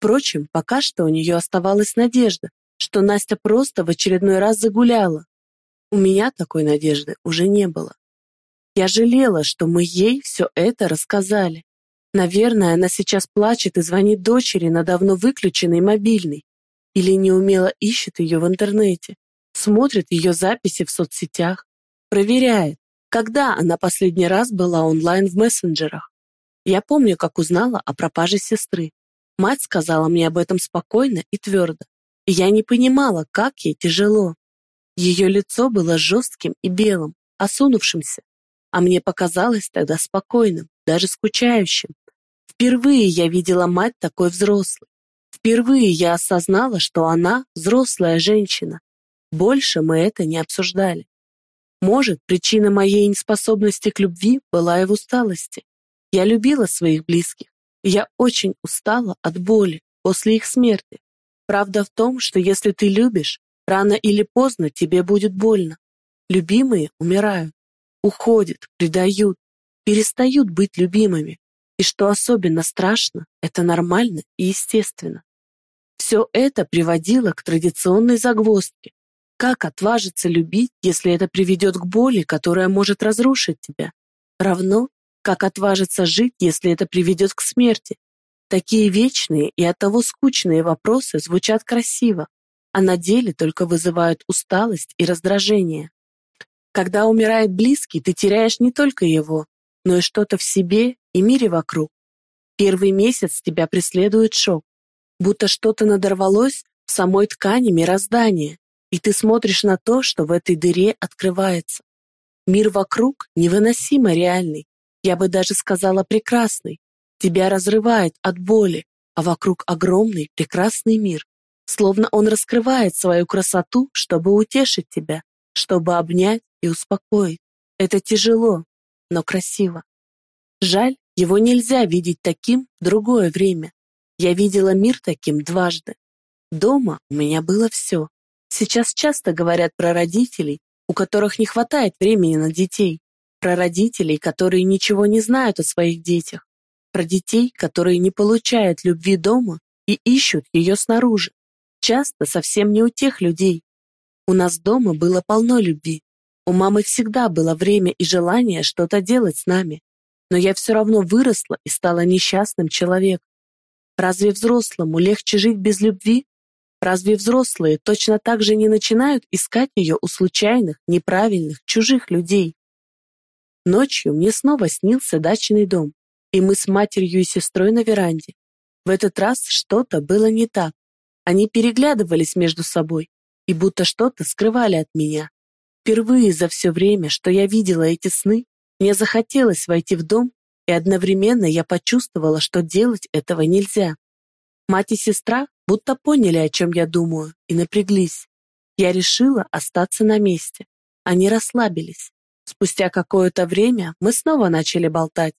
Впрочем, пока что у нее оставалась надежда, что Настя просто в очередной раз загуляла. У меня такой надежды уже не было. Я жалела, что мы ей все это рассказали. Наверное, она сейчас плачет и звонит дочери на давно выключенный мобильный. Или неумело ищет ее в интернете, смотрит ее записи в соцсетях, проверяет, когда она последний раз была онлайн в мессенджерах. Я помню, как узнала о пропаже сестры. Мать сказала мне об этом спокойно и твердо. И я не понимала, как ей тяжело. Ее лицо было жестким и белым, осунувшимся, а мне показалось тогда спокойным, даже скучающим. Впервые я видела мать такой взрослой. Впервые я осознала, что она взрослая женщина. Больше мы это не обсуждали. Может, причина моей неспособности к любви была и в усталости. Я любила своих близких, я очень устала от боли после их смерти. Правда в том, что если ты любишь, рано или поздно тебе будет больно. Любимые умирают, уходят, предают, перестают быть любимыми. И что особенно страшно, это нормально и естественно. Все это приводило к традиционной загвоздке. Как отважиться любить, если это приведет к боли, которая может разрушить тебя? Равно, как отважиться жить, если это приведет к смерти? Такие вечные и оттого скучные вопросы звучат красиво, а на деле только вызывают усталость и раздражение. Когда умирает близкий, ты теряешь не только его, но и что-то в себе и мире вокруг. Первый месяц тебя преследует шок, будто что-то надорвалось в самой ткани мироздания, и ты смотришь на то, что в этой дыре открывается. Мир вокруг невыносимо реальный, я бы даже сказала прекрасный. Тебя разрывает от боли, а вокруг огромный прекрасный мир. Словно он раскрывает свою красоту, чтобы утешить тебя, чтобы обнять и успокоить. Это тяжело, но красиво. Жаль, его нельзя видеть таким другое время. Я видела мир таким дважды. Дома у меня было все. Сейчас часто говорят про родителей, у которых не хватает времени на детей про родителей, которые ничего не знают о своих детях, про детей, которые не получают любви дома и ищут ее снаружи, часто совсем не у тех людей. У нас дома было полно любви. У мамы всегда было время и желание что-то делать с нами, но я все равно выросла и стала несчастным человеком. Разве взрослому легче жить без любви? Разве взрослые точно так же не начинают искать ее у случайных, неправильных, чужих людей? Ночью мне снова снился дачный дом, и мы с матерью и сестрой на веранде. В этот раз что-то было не так. Они переглядывались между собой и будто что-то скрывали от меня. Впервые за все время, что я видела эти сны, мне захотелось войти в дом, и одновременно я почувствовала, что делать этого нельзя. Мать и сестра будто поняли, о чем я думаю, и напряглись. Я решила остаться на месте. Они расслабились. Спустя какое-то время мы снова начали болтать.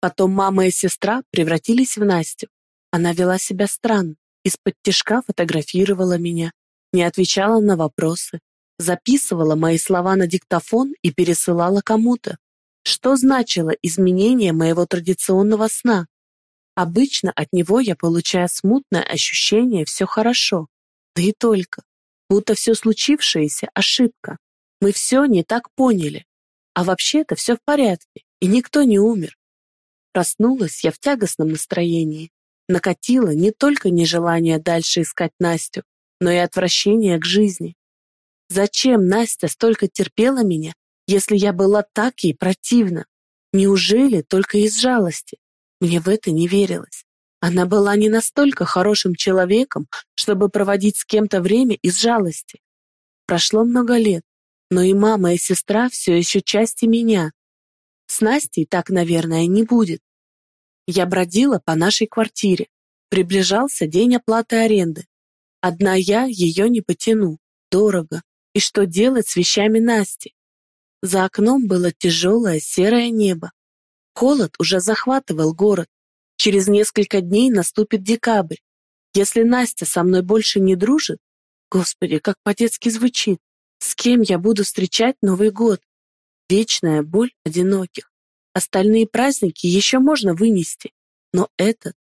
Потом мама и сестра превратились в Настю. Она вела себя странно, из-под тишка фотографировала меня, не отвечала на вопросы, записывала мои слова на диктофон и пересылала кому-то. Что значило изменение моего традиционного сна? Обычно от него я получаю смутное ощущение «все хорошо», да и только, будто все случившееся – ошибка. Мы все не так поняли. А вообще-то все в порядке, и никто не умер. Проснулась я в тягостном настроении. Накатило не только нежелание дальше искать Настю, но и отвращение к жизни. Зачем Настя столько терпела меня, если я была так ей противна? Неужели только из жалости? Мне в это не верилось. Она была не настолько хорошим человеком, чтобы проводить с кем-то время из жалости. Прошло много лет, но и мама, и сестра все еще части меня. С Настей так, наверное, не будет. Я бродила по нашей квартире. Приближался день оплаты аренды. Одна я ее не потяну. Дорого. И что делать с вещами Насти? За окном было тяжелое серое небо. Холод уже захватывал город. Через несколько дней наступит декабрь. Если Настя со мной больше не дружит, Господи, как по-детски звучит, с кем я буду встречать Новый год? Вечная боль одиноких. Остальные праздники еще можно вынести, но этот